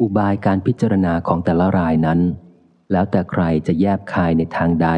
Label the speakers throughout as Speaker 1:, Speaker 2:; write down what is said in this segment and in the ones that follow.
Speaker 1: อุบายการพิจารณาของแต่ละรายนั้น แล้วแต่ใครจะแยบคายในทางใด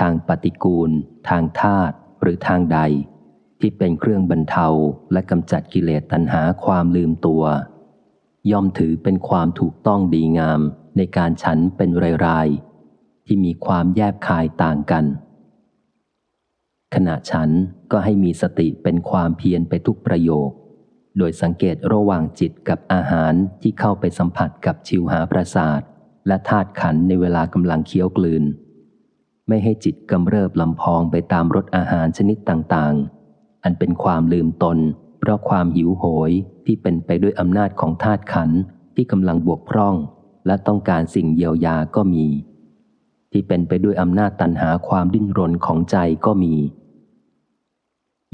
Speaker 1: ทางปฏิกูล ทางธาตุหรือทางใด ที่เป็นเครื่องบรรเทาและกำจัดกิเลสตัณหาความลืมตัว ย่อมถือเป็นความถูกต้องดีงามในการฉันเป็นรายๆที่มีความแยบคายต่างกัน ขณะฉันก็ให้มีสติเป็นความเพียรไปทุกประโยค โดยสังเกตระหว่างจิตกับอาหารที่เข้าไปสัมผัสกับชิวหาประสาท และธาตุขันในเวลากำลังเคี้ยวกลืน ไม่ให้จิตกำเริบลำพองไปตามรสอาหารชนิดต่างๆ อันเป็นความลืมตน เพราะความหิวโหยที่เป็นไปด้วยอำนาจของธาตุขันที่กำลังบวกพร่อง และต้องการสิ่งเยียวยาก็มี ที่เป็นไปด้วยอำนาจตันหาความดิ้นรนของใจก็มี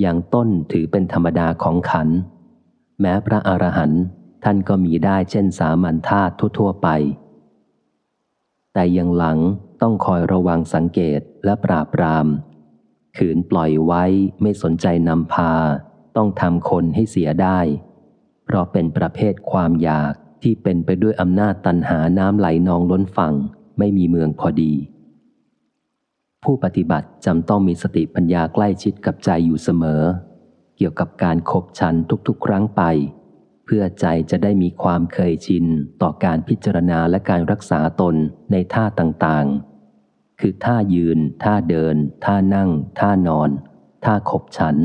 Speaker 1: อย่างต้นถือเป็นธรรมดาของขัน แม้พระอรหันต์ท่านก็มีได้เช่นสามัญธาตุทั่วๆไป แต่ยังหลังต้องคอยระวังสังเกตและปราบปราม ขืนปล่อยไว้ไม่สนใจนำพา ต้องทำคนให้เสียได้ เพราะเป็นประเภทความอยากที่เป็นไปด้วยอำนาจตันหาน้ำไหลนองล้นฝั่ง ไม่มีเมืองพอดี ผู้ปฏิบัติจำต้องมีสติปัญญาใกล้ชิดกับใจอยู่เสมอ กี่ยวกับการขบชันทุกๆ ครั้งไป เพื่อใจจะได้มีความเคยชินต่อการพิจารณาและการรักษาตนในท่าต่างๆ คือท่ายืน ท่าเดิน ท่านั่ง ท่านอน ท่าขบฉัน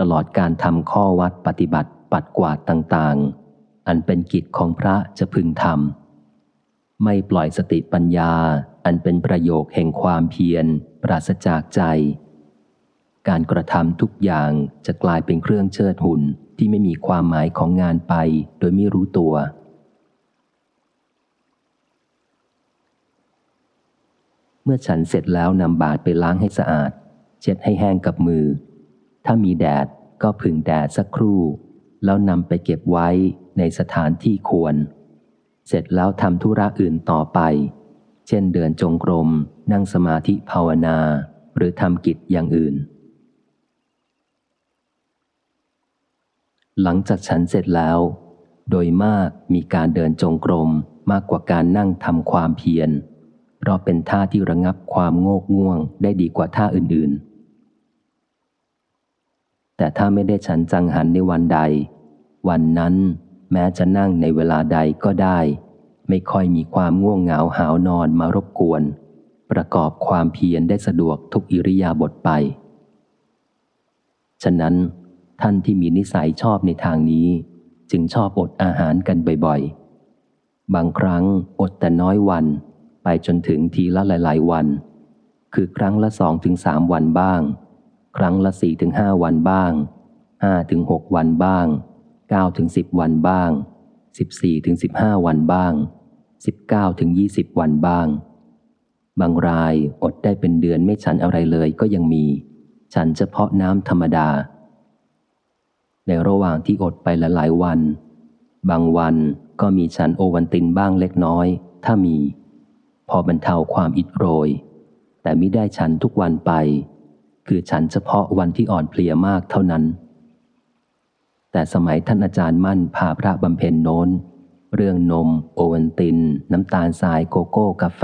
Speaker 1: ตลอดการทำข้อวัดปฏิบัติปัดกวาดต่างๆ อันเป็นกิจของพระจะพึงทำไม่ปล่อยสติปัญญา อันเป็นประโยคแห่งความเพียร ปราศจากใจ การกระทำทุกอย่างจะกลายเป็นเครื่องเชิดหุ่นที่ไม่มีความหมายของงานไปโดยไม่รู้ตัว เมื่อฉันเสร็จแล้วนำบาดไปล้างให้สะอาด เช็ดให้แห้งกับมือ ถ้ามีแดดก็ผึ่งแดดสักครู่ แล้วนำไปเก็บไว้ในสถานที่ควร เสร็จแล้วทำธุระอื่นต่อไป เช่นเดินจงกรม นั่งสมาธิภาวนา หรือทำกิจอย่างอื่น หลังจากฉันเสร็จแล้ว โดยมากมีการเดินจงกรมมากกว่าการนั่งทำความเพียร เพราะเป็นท่าที่ระงับความโงกง่วงได้ดีกว่าท่าอื่นๆ แต่ถ้าไม่ได้ฉันจังหันในวันใด วันนั้นแม้จะนั่งในเวลาใดก็ได้ ไม่ค่อยมีความง่วงเหงาหาวนอนมารบกวน ประกอบความเพียรได้สะดวกทุกอิริยาบถไป ฉะนั้น ท่านที่มีนิสัยชอบในทางนี้ จึงชอบอดอาหารกันบ่อยๆ บางครั้งอดแต่น้อยวัน ไปจนถึงทีละหลาย ๆ วัน คือครั้งละสองถึงสามวันบ้าง ครั้งละสี่ถึงห้าวันบ้างห้าถึงหกวันบ้างเก้าถึงสิบวันบ้างสิบสี่ถึงสิบห้าวันบ้างสิบเก้าถึงยี่สิบวันบ้าง บางรายอดได้เป็นเดือนไม่ฉันอะไรเลยก็ยังมี ฉันเฉพาะน้ำธรรมดา ในระหว่างที่อดไปลหลายวัน บางวันก็มีฉันโอวันตินบ้างเล็กน้อย ถ้ามี พอบรรเทาความอิดโรย แต่ไม่ได้ฉันทุกวันไป คือฉันเฉพาะวันที่อ่อนเพลียมากเท่านั้น แต่สมัยท่านอาจารย์มั่นพาพระบำเพ็ญโน้น เรื่องนม โอวันติน น้ำตาลทรายโกโก้ กาแฟ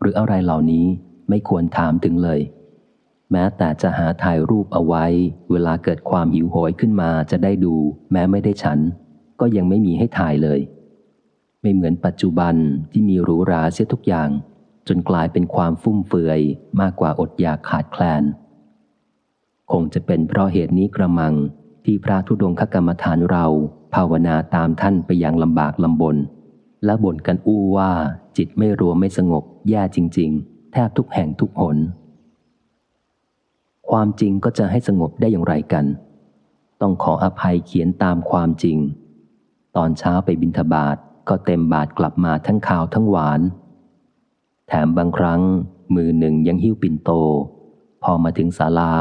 Speaker 1: หรืออะไรเหล่านี้ไม่ควรถามถึงเลย แม้แต่จะหาถ่ายรูปเอาไว้ เวลาเกิดความหิวโหยขึ้นมาจะได้ดู แม้ไม่ได้ฉัน ก็ยังไม่มีให้ถ่ายเลย ไม่เหมือนปัจจุบันที่มีหรูหราเสียทุกอย่าง จนกลายเป็นความฟุ่มเฟือยมากกว่าอดอยากขาดแคลน คงจะเป็นเพราะเหตุนี้กระมังที่พระธุดงคกรรมฐานเรา ภาวนาตามท่านไปอย่างลำบากลำบน และบ่นกันอู้ว่าจิตไม่รวมไม่สงบแย่จริง ๆ แทบทุกแห่งทุกหน ความจริงก็จะให้สงบได้อย่างไรกัน ต้องขออภัยเขียนตามความจริง ตอนเช้าไปบินทบาทก็เต็มบาทกลับมาทั้งข่าวทั้งหวาน แถมบางครั้ง มือหนึ่งยังหิ้วปิ่นโต พอมาถึงศาลา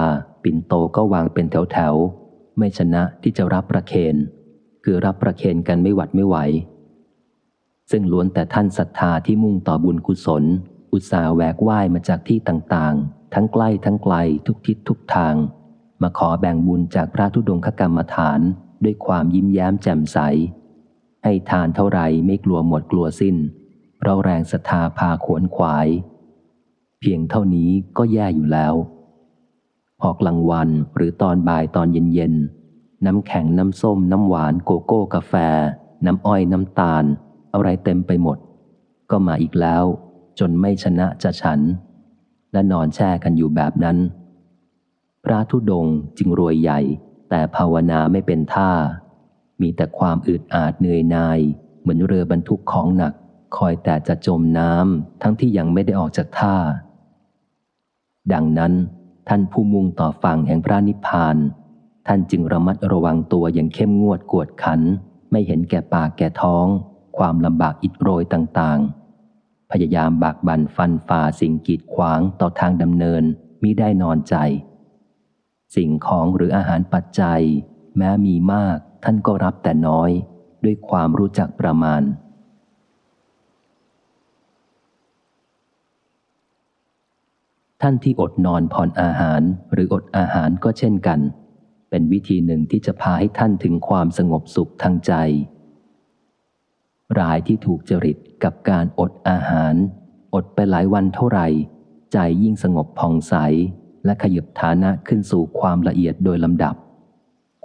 Speaker 1: ปิ่นโตก็วางเป็นแถวแถวไม่ชนะที่จะรับประเคนคือรับประเคนกันไม่หวัดไม่ไหว ซึ่งล้วนแต่ท่านศรัทธาที่มุ่งต่อบุญกุศล อุตสาแหวกว่ายมาจากที่ต่างๆ ทั้งใกล้ทั้งไกลทุกทิศทุกทาง มาขอแบ่งบุญจากพระธุดงคกรรมฐานด้วยความยิ้มแย้มแจ่มใส ให้ทานเท่าไรไม่กลัวหมดกลัวสิ้น เพราะแรงศรัทธาพาขวนขวาย เพียงเท่านี้ก็แย่อยู่แล้ว พอกลางวันหรือตอนบ่ายตอนเย็นๆ น้ำแข็งน้ำส้มน้ำหวานโกโก้กาแฟ น้ำอ้อยน้ำตาล อะไรเต็มไปหมด ก็มาอีกแล้ว จนไม่ชนะจะฉัน และนอนแช่กันอยู่แบบนั้น พระธุดงจึงรวยใหญ่ แต่ภาวนาไม่เป็นท่า มีแต่ความอึดอาดเหนื่อยนาย เหมือนเรือบรรทุกของหนัก คอยแต่จะจมน้ำทั้งที่ยังไม่ได้ออกจากท่า ดังนั้น ท่านผู้มุ่งต่อฝั่งแห่งพระนิพพาน ท่านจึงระมัดระวังตัวอย่างเข้มงวดกวดขัน ไม่เห็นแก่ปากแก่ท้อง ความลำบากอิดโรยต่างๆ ยายามบากบั่นฟันฝ่าสิ่งกีดขวางต่อทางดำเนินมิได้นอนใจ สิ่งของหรืออาหารปัจจัย แม้มีมากท่านก็รับแต่น้อย ด้วยความรู้จักประมาณ ท่านที่อดนอนผ่อนอาหารหรืออดอาหารก็เช่นกัน เป็นวิธีหนึ่งที่จะพาให้ท่านถึงความสงบสุขทางใจ รายที่ถูกจริตกับการอดอาหาร อดไปหลายวันเท่าไหร่ ใจยิ่งสงบผ่องใส และขยับฐานะขึ้นสู่ความละเอียดโดยลำดับ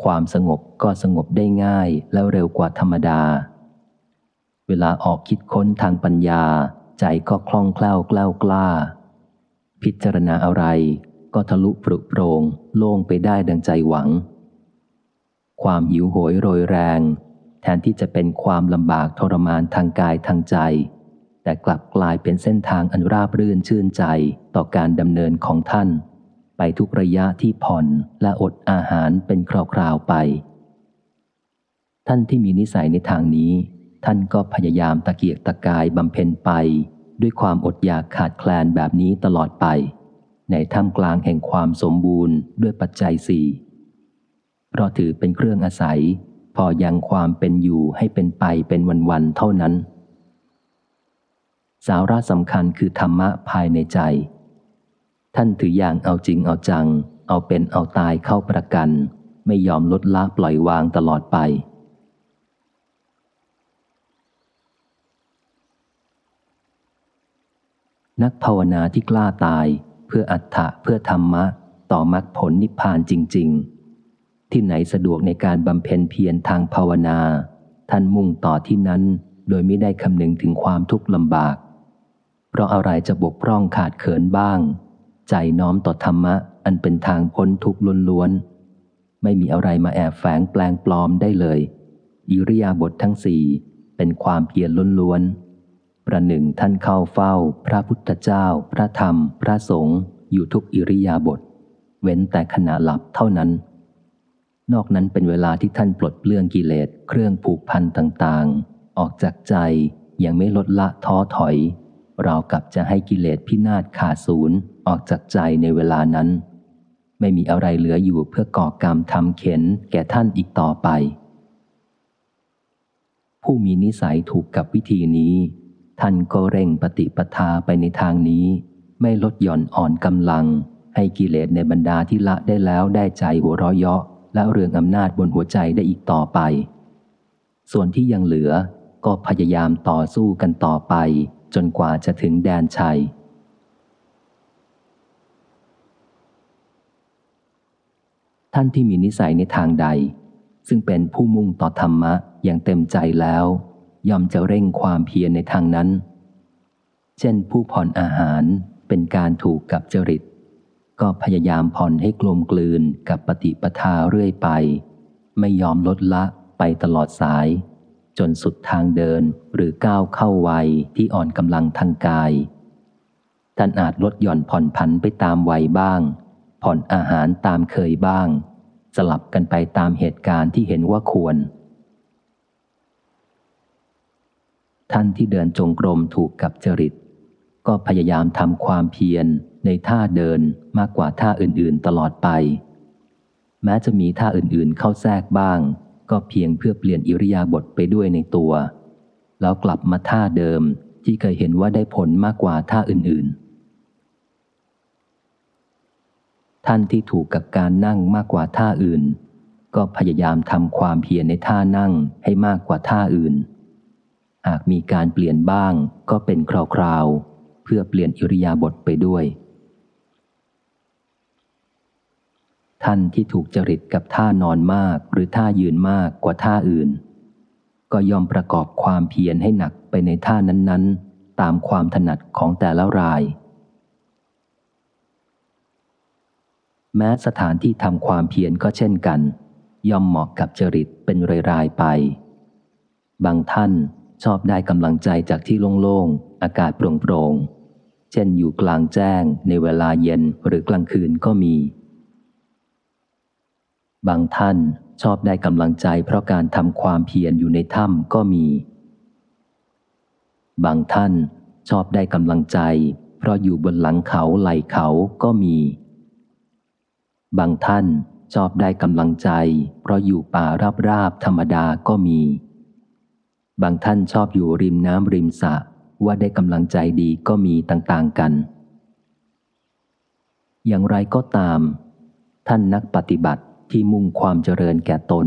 Speaker 1: ความสงบก็สงบได้ง่ายและเร็วกว่าธรรมดา เวลาออกคิดค้นทางปัญญา ใจก็คล่องแคล่วกล้ากล้า พิจารณาอะไรก็ทะลุปรุโปรงโล่งไปได้ดังใจหวัง ความหิวโหยโรยแรง แทนที่จะเป็นความลำบากทรมานทางกายทางใจ แต่กลับกลายเป็นเส้นทางอันราบรื่นชื่นใจต่อการดำเนินของท่าน ไปทุกระยะที่ผ่อนและอดอาหารเป็นคราวๆไป ท่านที่มีนิสัยในทางนี้ ท่านก็พยายามตะเกียกตะกายบำเพ็ญไป ด้วยความอดอยากขาดแคลนแบบนี้ตลอดไป ในท่ามกลางแห่งความสมบูรณ์ด้วยปัจจัยสี่เพราะถือเป็นเครื่องอาศัย พอยังความเป็นอยู่ให้เป็นไปเป็นวันๆเท่านั้น สาระสำคัญคือธรรมะภายในใจ ท่านถืออย่างเอาจริงเอาจัง เอาเป็นเอาตายเข้าประกัน ไม่ยอมลดละปล่อยวางตลอดไป นักภาวนาที่กล้าตายเพื่ออัตถะเพื่อธรรมะ ต่อมรรคผลนิพพานจริง ๆ ที่ไหนสะดวกในการบำเพ็ญเพียรทางภาวนา ท่านมุ่งต่อที่นั้น โดยไม่ได้คำนึงถึงความทุกข์ลำบาก เพราะอะไรจะบกพร่องขาดเขินบ้าง ใจน้อมต่อธรรมะ อันเป็นทางพ้นทุกข์ล้วนๆ ไม่มีอะไรมาแอบแฝงแปลงปลอมได้เลย อิริยาบถททั้งสี่เป็นความเพียรล้วนๆ ประหนึ่งท่านเข้าเฝ้า พระพุทธเจ้า พระธรรม พระสงฆ์อยู่ทุกอิริยาบถเว้นแต่ขณะหลับเท่านั้น นอกนั้นเป็นเวลาที่ท่านปลดเปลื้องกิเลสเครื่องผูกพันต่างๆ ออกจากใจยังไม่ลดละท้อถอย เรากับจะให้กิเลสพินาศขาดศูนย์ออกจากใจในเวลานั้น ไม่มีอะไรเหลืออยู่เพื่อก่อกรรมทำเข็นแก่ท่านอีกต่อไป ผู้มีนิสัยถูกกับวิธีนี้ ท่านก็เร่งปฏิปทาไปในทางนี้ ไม่ลดหย่อนอ่อนกำลัง ให้กิเลสในบรรดาที่ละได้แล้วได้ใจหัวเราะเยาะ และเรื่องอำนาจบนหัวใจได้อีกต่อไป ส่วนที่ยังเหลือก็พยายามต่อสู้กันต่อไป จนกว่าจะถึงแดนชัย ท่านที่มีนิสัยในทางใด ซึ่งเป็นผู้มุ่งต่อธรรมะอย่างเต็มใจแล้ว ย่อมจะเร่งความเพียรในทางนั้น เช่นผู้ผ่อนอาหารเป็นการถูกกับจริต ก็พยายามผ่อนให้กลมกลืนกับปฏิปทาเรื่อยไป ไม่ยอมลดละไปตลอดสาย จนสุดทางเดินหรือก้าวเข้าวัยที่อ่อนกำลังทางกาย ท่านอาจลดหย่อนผ่อนผันไปตามวัยบ้าง ผ่อนอาหารตามเคยบ้าง สลับกันไปตามเหตุการณ์ที่เห็นว่าควร ท่านที่เดินจงกรมถูกกับจริต ก็พยายามทำความเพียรในท่าเดินมากกว่าท่าอื่นๆตลอดไป แม้จะมีท่าอื่นๆเข้าแทรกบ้าง ก็เพียงเพื่อเปลี่ยนอิริยาบถไปด้วยในตัว แล้วกลับมาท่าเดิมที่เคยเห็นว่าได้ผลมากกว่าท่าอื่นๆ ท่านที่ถูกกับการนั่งมากกว่าท่าอื่น ก็พยายามทำความเพียรในท่านั่งให้มากกว่าท่าอื่น หากมีการเปลี่ยนบ้างก็เป็นคราวๆ พื่อเปลี่ยนอิริยาบถไปด้วย ท่านที่ถูกจริตกับท่านอนมากหรือท่ายืนมากกว่าท่าอื่น ก็ยอมประกอบความเพียรให้หนักไปในท่านั้นๆ ตามความถนัดของแต่ละราย แม้สถานที่ทำความเพียรก็เช่นกัน ย่อมเหมาะกับจริตเป็นรายๆไป บางท่านชอบได้กำลังใจจากที่โล่ง ๆ อากาศโปร่ง ๆ เช่นอยู่กลางแจ้งในเวลาเย็นหรือกลางคืนก็มี บางท่านชอบได้กำลังใจเพราะการทำความเพียรอยู่ในถ้ำก็มี บางท่านชอบได้กำลังใจ เพราะอยู่บนหลังเขาไหลเขาก็มี บางท่านชอบได้กำลังใจ เพราะอยู่ป่าราบราบธรรมดาก็มี บางท่านชอบอยู่ริมน้ำริมสระ ว่าได้กำลังใจดีก็มีต่างๆกัน อย่างไรก็ตาม ท่านนักปฏิบัติที่มุ่งความเจริญแก่ตน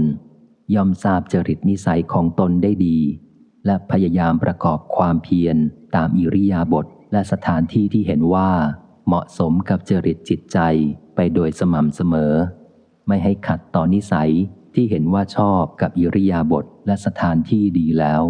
Speaker 1: ย่อมทราบจริตนิสัยของตนได้ดี และพยายามประกอบความเพียรตามอิริยาบถและสถานที่ที่เห็นว่า เหมาะสมกับจริตจิตใจไปโดยสม่ำเสมอ ไม่ให้ขัดต่อนนิสัยที่เห็นว่าชอบกับอิริยาบถและสถานที่ดีแล้ว